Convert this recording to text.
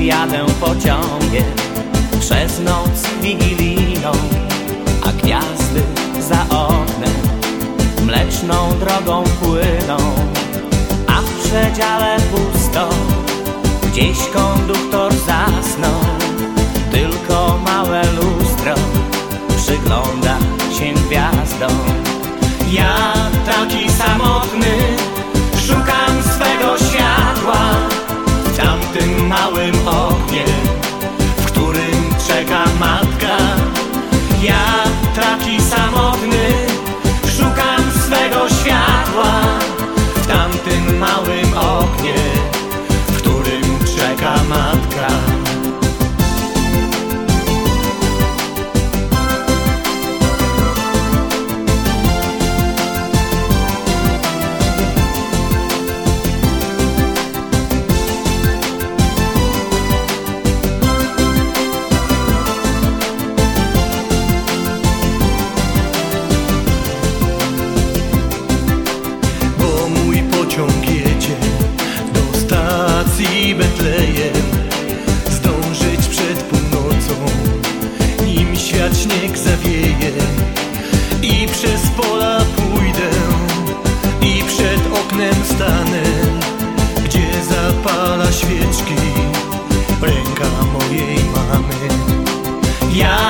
jadę pociągiem przez noc wigilijną, a gwiazdy za oknem mleczną drogą płyną, a w przedziale pusto gdzieś konduktor zasnął, tylko małe lustro przygląda się gwiazdom. Ja taki samotny szukam swego światła w tamtym małym oknie, w którym czeka matka. śnieg zawieje I przez pola pójdę I przed oknem stanę Gdzie zapala świeczki Ręka mojej mamy. Ja